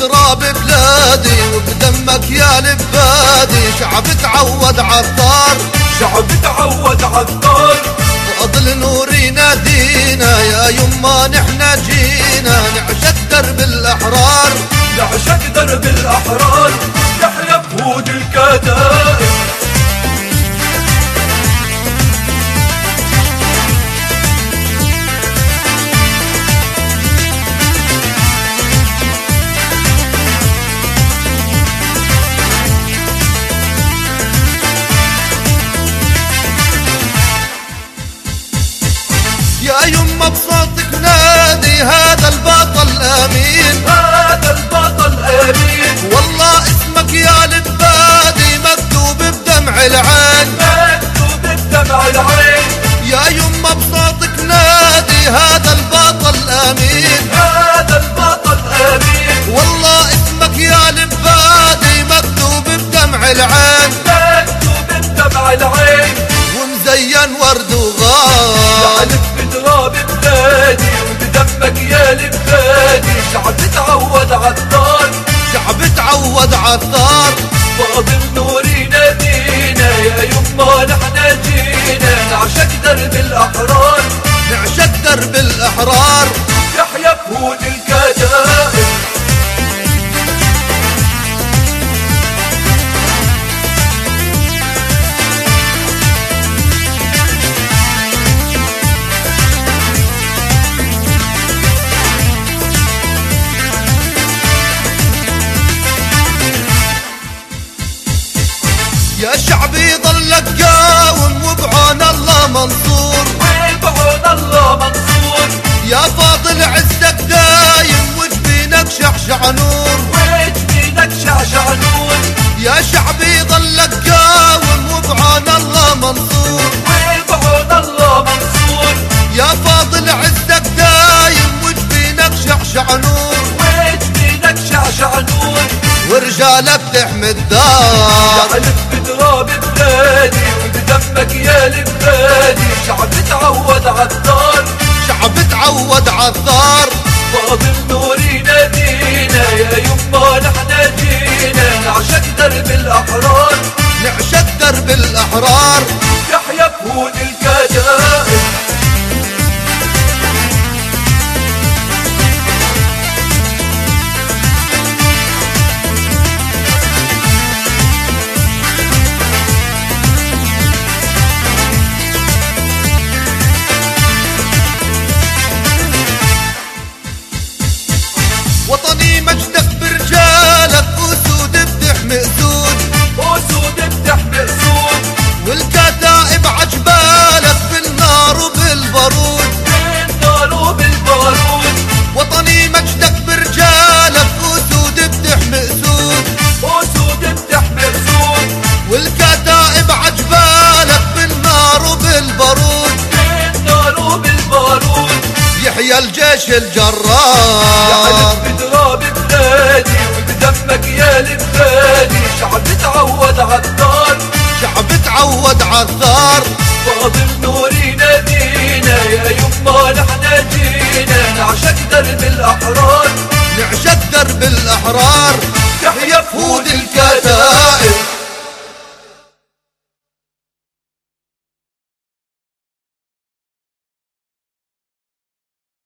بتراب بلادي وبدمك يا لبادي. شعب تعود عالثار شعب تعود عالثار فضل نوري ينادينا يا يما نحنا جينا. نعشق درب الأحرار. نعشق درب الأحرار. يحيى بهود الكتائب يا يما بصوتك نادي هذا البطل امين هذا البطل امين والله اسمك يا لبادي مكتوب بدمع العين. مكتوب بدمع العين. يا يما بصوتك نادي هذا البطل امين هذا البطل امين والله اسمك يا لبادي مكتوب بدمع العين. مكتوب بدمع العين. ومزين ورد بتراب بلادي وبدمك يا لبادي. شعب تعود عالثار شعب تعود عالثار فاضل نوري نادينا يا يما نحنا جينا. نعشق درب الأحرار. نعشق درب الأحرار. شعبي ضلك قاوم وبعون الله منصور. وبعون الله منصور. يا فاضل عزك دايم وجبينك شعشع نور وجبينك شعشع نور يا شعبي ضلك قاوم وبعون الله منصور. وبعون الله منصور. يا فاضل عزك دايم وجبينك شعشع نور وجبينك شعشع نور ورجالك تحمي الدار. بتراب بلادي وبدمك يا لبادي شعب تعود عالدار شعب تعود عالثار فاضل نوري نادينا يا يما نحنا جينا نعشق درب الأحرار نعشق درب الأحرار يحيى بهود الكتائب والكتائب عجبالك بالنار وبالبارود. بالنار وبالبارود. يحيى الجيش الجرار. بتراب بلادي وبدمك يا لبادي شعب تعود عالدار شعب تعود عالثار فاضل نوري نادينا يا يما نحنا جينا. نعشق درب الأحرار. نعشق درب الأحرار. يحيى فود الكتائب